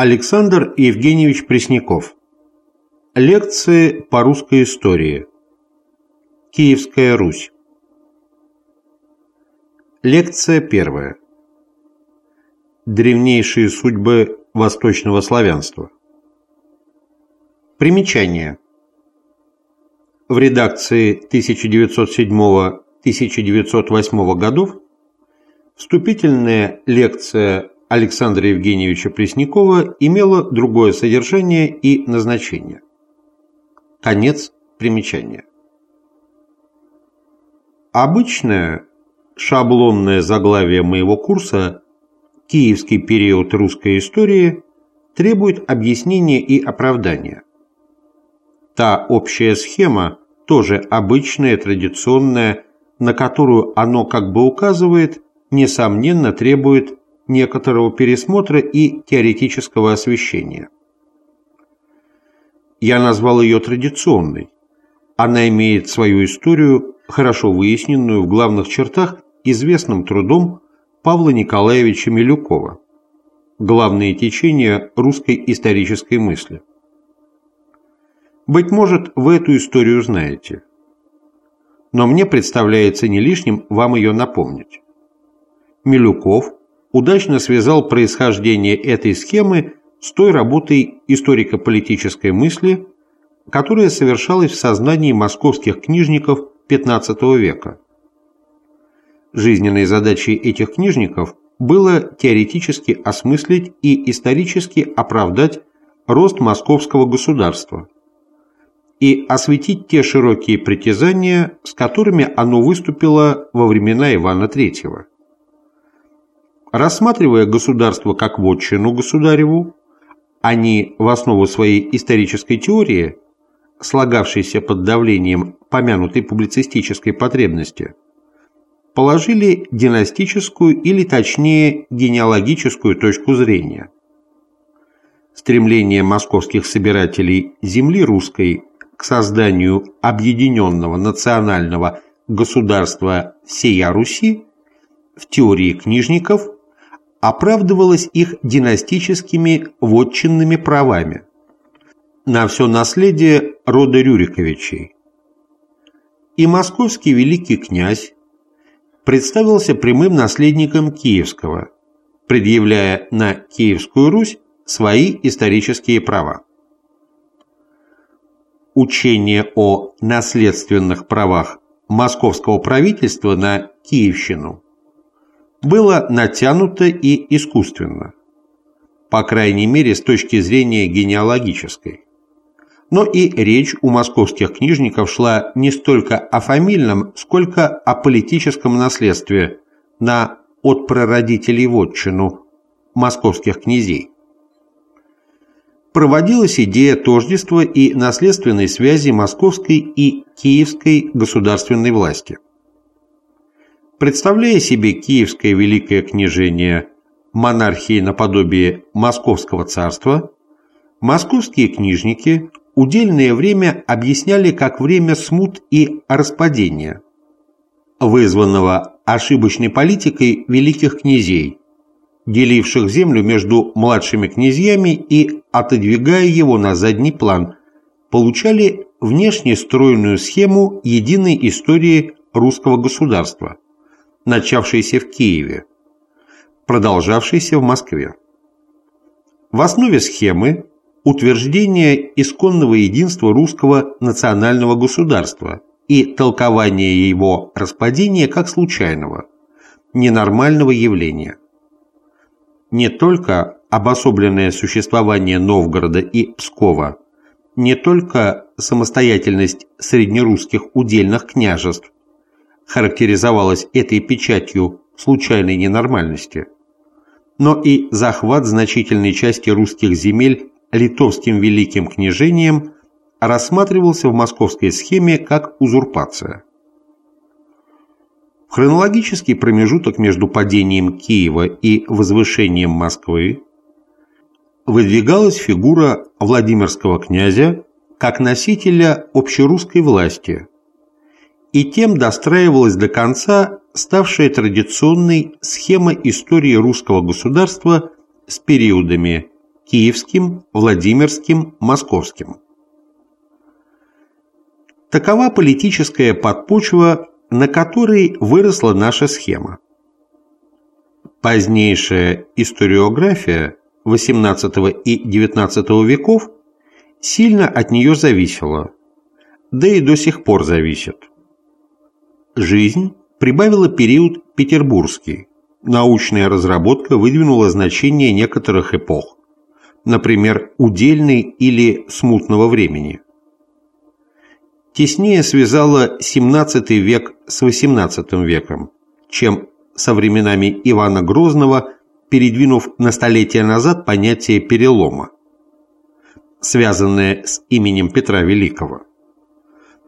Александр Евгеньевич Пресняков. Лекции по русской истории. Киевская Русь. Лекция первая. Древнейшие судьбы восточного славянства. Примечание. В редакции 1907-1908 годов вступительная лекция Александра Евгеньевича Преснякова имела другое содержание и назначение. Конец примечания. Обычное шаблонное заглавие моего курса «Киевский период русской истории» требует объяснения и оправдания. Та общая схема, тоже обычная, традиционная, на которую оно как бы указывает, несомненно требует некоторого пересмотра и теоретического освещения. Я назвал ее традиционной. Она имеет свою историю, хорошо выясненную в главных чертах известным трудом Павла Николаевича Милюкова «Главные течения русской исторической мысли». Быть может, вы эту историю знаете. Но мне представляется не лишним вам ее напомнить. Милюков удачно связал происхождение этой схемы с той работой историко-политической мысли, которая совершалась в сознании московских книжников XV века. Жизненной задачей этих книжников было теоретически осмыслить и исторически оправдать рост московского государства и осветить те широкие притязания, с которыми оно выступило во времена Ивана III. Рассматривая государство как вотчину государеву, они в основу своей исторической теории, слагавшейся под давлением помянутой публицистической потребности, положили династическую или точнее генеалогическую точку зрения. Стремление московских собирателей земли русской к созданию объединенного национального государства всея Руси в теории книжников оправдывалось их династическими вотчинными правами на все наследие рода Рюриковичей. И московский великий князь представился прямым наследником Киевского, предъявляя на Киевскую Русь свои исторические права. Учение о наследственных правах московского правительства на Киевщину было натянуто и искусственно, по крайней мере с точки зрения генеалогической. Но и речь у московских книжников шла не столько о фамильном, сколько о политическом наследстве на от прародителей вотчину московских князей. Проводилась идея тождества и наследственной связи московской и киевской государственной власти – Представляя себе Киевское Великое княжение монархии наподобие Московского царства, московские книжники удельное время объясняли как время смут и распадения, вызванного ошибочной политикой великих князей, деливших землю между младшими князьями и, отодвигая его на задний план, получали внешне стройную схему единой истории русского государства – начавшийся в Киеве, продолжавшийся в Москве. В основе схемы утверждение исконного единства русского национального государства и толкование его распадения как случайного, ненормального явления. Не только обособленное существование Новгорода и Пскова, не только самостоятельность среднерусских удельных княжеств, характеризовалась этой печатью случайной ненормальности, но и захват значительной части русских земель литовским великим княжением рассматривался в московской схеме как узурпация. В хронологический промежуток между падением Киева и возвышением Москвы выдвигалась фигура Владимирского князя как носителя общерусской власти – и тем достраивалась до конца ставшая традиционной схема истории русского государства с периодами киевским, Владимирским, Московским. Такова политическая подпочва, на которой выросла наша схема. Позднейшая историография XVIII и XIX веков сильно от нее зависела, да и до сих пор зависит. Жизнь прибавила период петербургский. Научная разработка выдвинула значение некоторых эпох, например, удельной или смутного времени. Теснее связала XVII век с XVIII веком, чем со временами Ивана Грозного, передвинув на столетия назад понятие перелома, связанное с именем Петра Великого.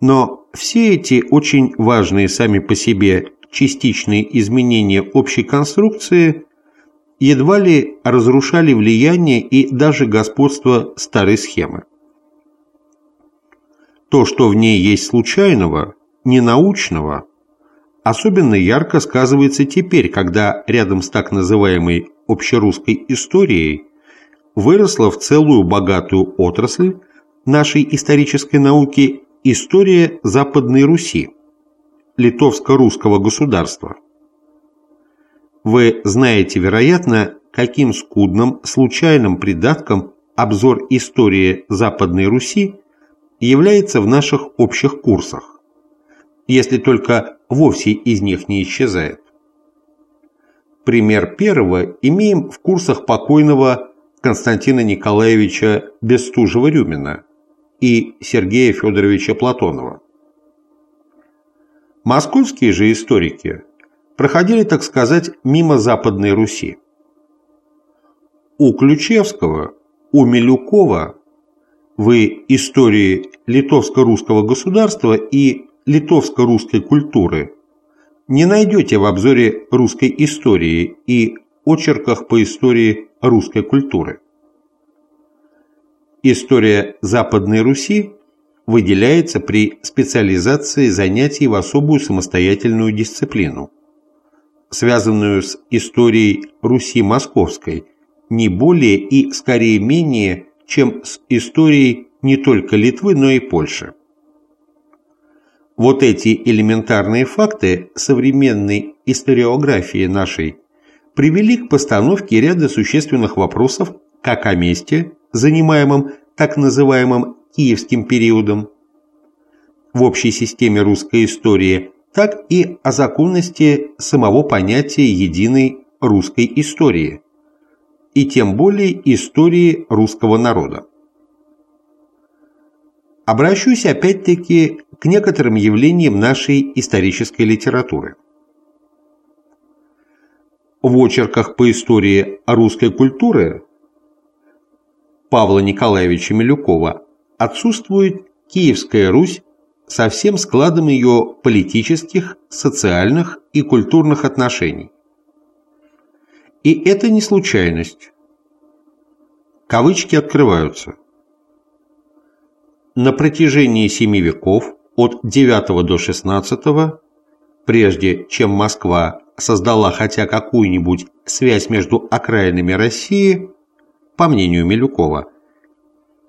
Но все эти очень важные сами по себе частичные изменения общей конструкции едва ли разрушали влияние и даже господство старой схемы. То, что в ней есть случайного, ненаучного, особенно ярко сказывается теперь, когда рядом с так называемой общерусской историей выросла в целую богатую отрасль нашей исторической науки история Западной Руси, литовско-русского государства. Вы знаете, вероятно, каким скудным, случайным придатком обзор истории Западной Руси является в наших общих курсах, если только вовсе из них не исчезает. Пример первого имеем в курсах покойного Константина Николаевича Бестужева-Рюмина и Сергея Федоровича Платонова. Московские же историки проходили, так сказать, мимо Западной Руси. У Ключевского, у Милюкова в истории литовско-русского государства и литовско-русской культуры не найдете в обзоре русской истории и очерках по истории русской культуры. История Западной Руси выделяется при специализации занятий в особую самостоятельную дисциплину, связанную с историей Руси Московской, не более и скорее менее, чем с историей не только Литвы, но и Польши. Вот эти элементарные факты современной историографии нашей привели к постановке ряда существенных вопросов как о месте, занимаемом так называемым киевским периодом в общей системе русской истории, так и о законности самого понятия единой русской истории, и тем более истории русского народа. Обращусь опять-таки к некоторым явлениям нашей исторической литературы. В очерках по истории русской культуры Павла Николаевича Милюкова отсутствует Киевская Русь со всем складом ее политических, социальных и культурных отношений. И это не случайность. Кавычки открываются. На протяжении семи веков от IX до XVI, прежде чем Москва создала хотя какую-нибудь связь между окраинами России, по мнению Милюкова,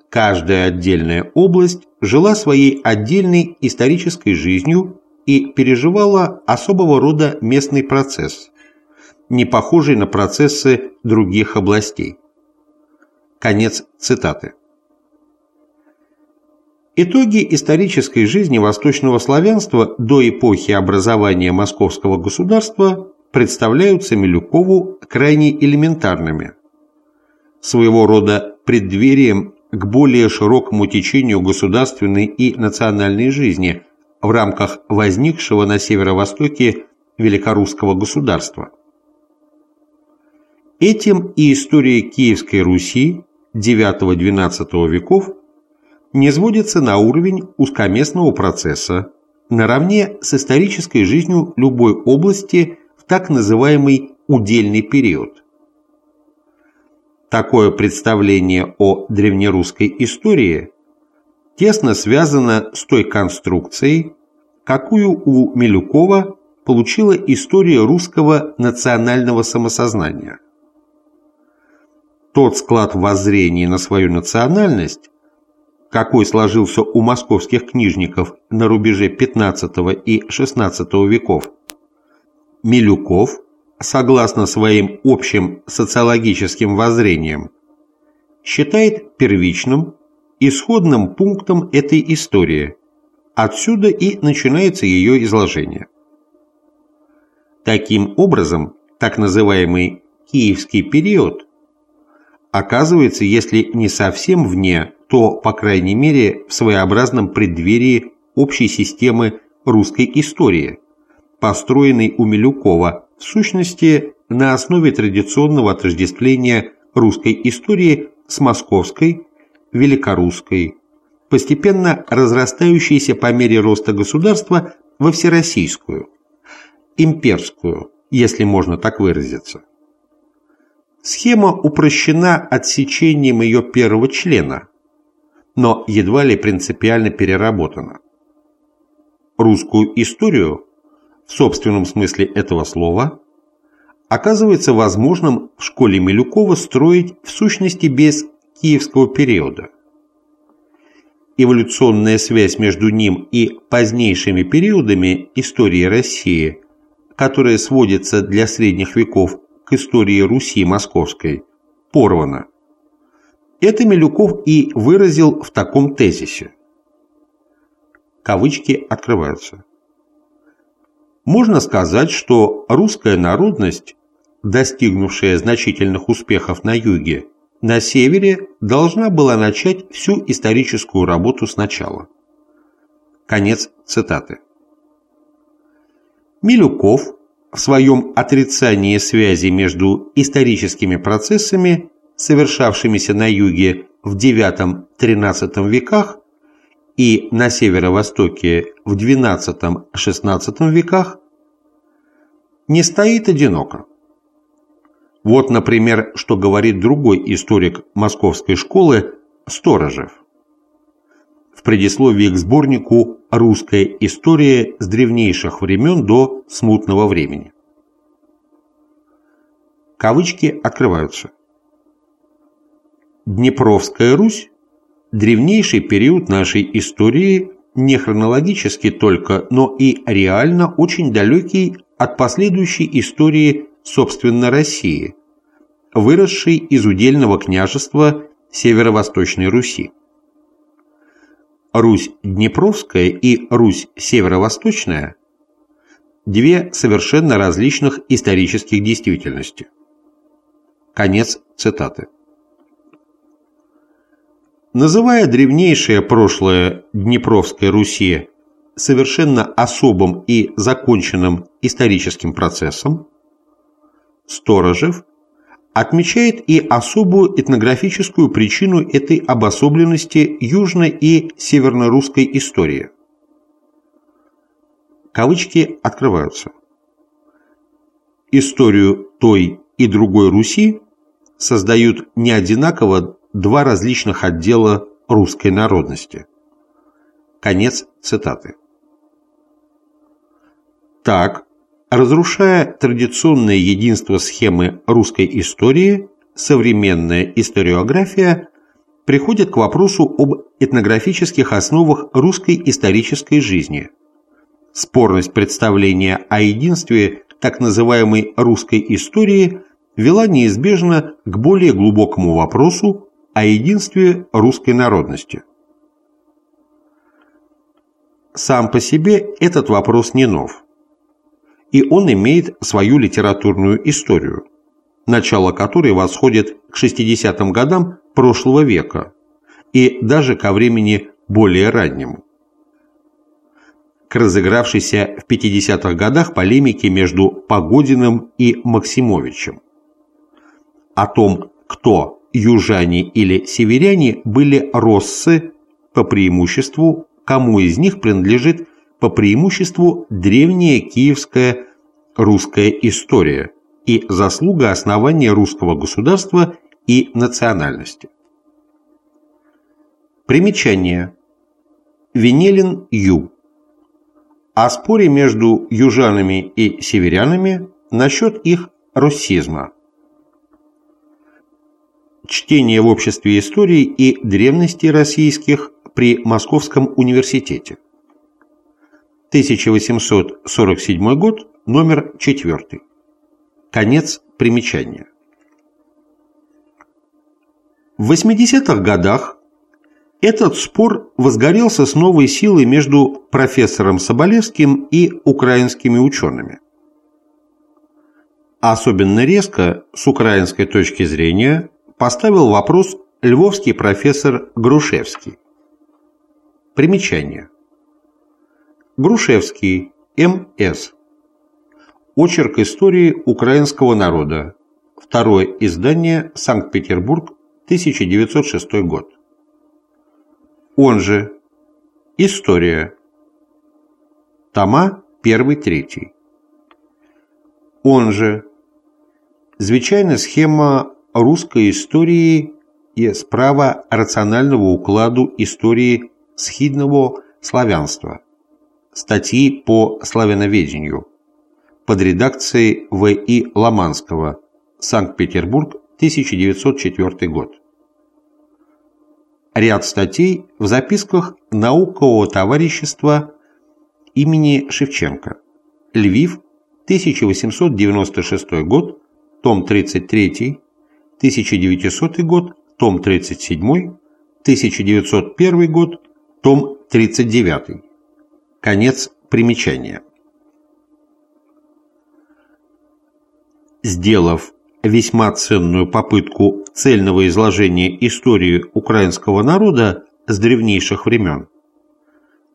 каждая отдельная область жила своей отдельной исторической жизнью и переживала особого рода местный процесс, не похожий на процессы других областей. Конец цитаты. Итоги исторической жизни восточного славянства до эпохи образования московского государства представляются Милюкову крайне элементарными, своего рода преддверием к более широкому течению государственной и национальной жизни в рамках возникшего на северо-востоке великорусского государства. Этим и история Киевской Руси IX-XII веков не сводится на уровень узкоместного процесса, наравне с исторической жизнью любой области в так называемый удельный период. Такое представление о древнерусской истории тесно связано с той конструкцией, какую у Милюкова получила история русского национального самосознания. тот склад воззрений на свою национальность, какой сложился у московских книжников на рубеже XV и XVI веков, Милюков, согласно своим общим социологическим воззрениям, считает первичным, исходным пунктом этой истории. Отсюда и начинается ее изложение. Таким образом, так называемый «киевский период» оказывается, если не совсем вне, то, по крайней мере, в своеобразном преддверии общей системы русской истории, построенной у Милюкова, в сущности, на основе традиционного отождествления русской истории с московской, великорусской, постепенно разрастающейся по мере роста государства во всероссийскую, имперскую, если можно так выразиться. Схема упрощена отсечением ее первого члена, но едва ли принципиально переработана. Русскую историю, в собственном смысле этого слова, оказывается возможным в школе Милюкова строить в сущности без киевского периода. Эволюционная связь между ним и позднейшими периодами истории России, которая сводится для средних веков к истории Руси Московской, порвана. Это Милюков и выразил в таком тезисе. Кавычки открываются. Можно сказать, что русская народность достигнувшая значительных успехов на юге, на севере должна была начать всю историческую работу сначала. Конец цитаты. Милюков в своем отрицании связи между историческими процессами, совершавшимися на юге в IX-XIII веках и на северо-востоке в XII-XVI веках, не стоит одиноко. Вот, например, что говорит другой историк московской школы Сторожев. В предисловии к сборнику «Русская история с древнейших времен до смутного времени». Кавычки открываются. Днепровская Русь – древнейший период нашей истории, не хронологически только, но и реально очень далекий от последующей истории собственно, России, выросшей из удельного княжества Северо-Восточной Руси. Русь Днепровская и Русь Северо-Восточная – две совершенно различных исторических действительности. Конец цитаты. Называя древнейшее прошлое Днепровской Руси совершенно особым и законченным историческим процессом, Сторожев отмечает и особую этнографическую причину этой обособленности южно- и северно-русской истории. Кавычки открываются. Историю той и другой Руси создают не одинаково два различных отдела русской народности. Конец цитаты. Так, Разрушая традиционное единство схемы русской истории, современная историография приходит к вопросу об этнографических основах русской исторической жизни. Спорность представления о единстве так называемой русской истории вела неизбежно к более глубокому вопросу о единстве русской народности. Сам по себе этот вопрос не нов и он имеет свою литературную историю, начало которой восходит к 60-м годам прошлого века и даже ко времени более раннему. К разыгравшейся в 50-х годах полемике между Погодиным и Максимовичем. О том, кто, южане или северяне, были россы по преимуществу, кому из них принадлежит по преимуществу древняя киевская русская история и заслуга основания русского государства и национальности. Примечание. Венелин Ю. О споре между южанами и северянами насчет их руссизма. Чтение в обществе истории и древности российских при Московском университете. 1847 год, номер 4. Конец примечания. В 80-х годах этот спор возгорелся с новой силой между профессором Соболевским и украинскими учеными. Особенно резко, с украинской точки зрения, поставил вопрос львовский профессор Грушевский. Примечание. Грушевский, М.С. Очерк истории украинского народа. Второе издание. Санкт-Петербург. 1906 год. Он же. История. Тома 1-3. Он же. Звичайна схема русской истории и справа рационального укладу истории схидного славянства. Статьи по славяноведению под редакцией В.И. Ломанского. Санкт-Петербург, 1904 год. Ряд статей в записках наукового товарищества имени Шевченко. Львив, 1896 год, том 33, 1900 год, том 37, 1901 год, том 39. Конец примечания. сделав весьма ценную попытку цельного изложения истории украинского народа с древнейших времен,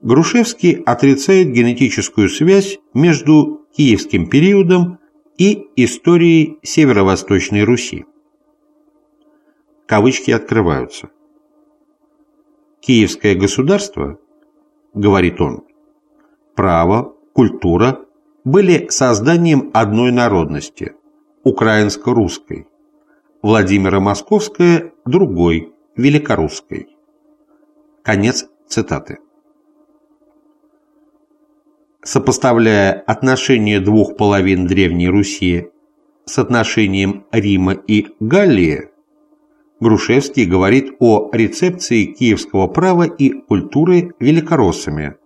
Грушевский отрицает генетическую связь между киевским периодом и историей Северо-Восточной Руси. Кавычки открываются. «Киевское государство, — говорит он, — право, культура были созданием одной народности – украинско-русской, Владимира Московская – другой, великорусской. Конец цитаты. Сопоставляя отношения двух половин Древней Руси с отношением Рима и Галлии, Грушевский говорит о рецепции киевского права и культуры великороссами,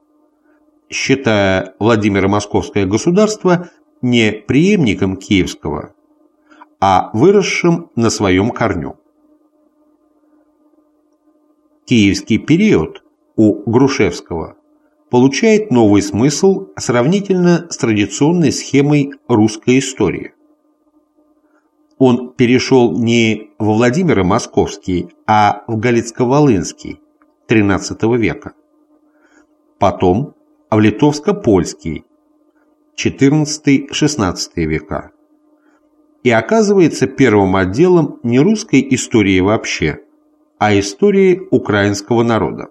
считая Владимира Московское государство не преемником киевского, а выросшим на своем корню. Киевский период у Грушевского получает новый смысл сравнительно с традиционной схемой русской истории. Он перешел не во Владимира Московский, а в Галицко-Волынский XIII века. Потом в Литовско-Польский XIV-XVI века и оказывается первым отделом не русской истории вообще, а истории украинского народа.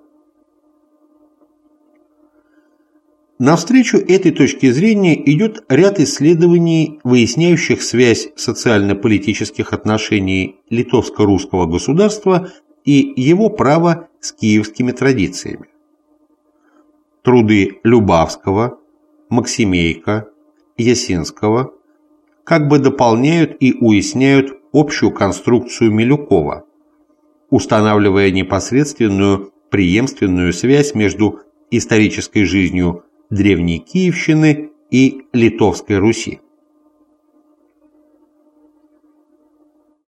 Навстречу этой точке зрения идет ряд исследований, выясняющих связь социально-политических отношений литовско-русского государства и его права с киевскими традициями. Труды Любавского, Максимейка, Ясинского – как бы дополняют и уясняют общую конструкцию Милюкова, устанавливая непосредственную преемственную связь между исторической жизнью Древней Киевщины и Литовской Руси.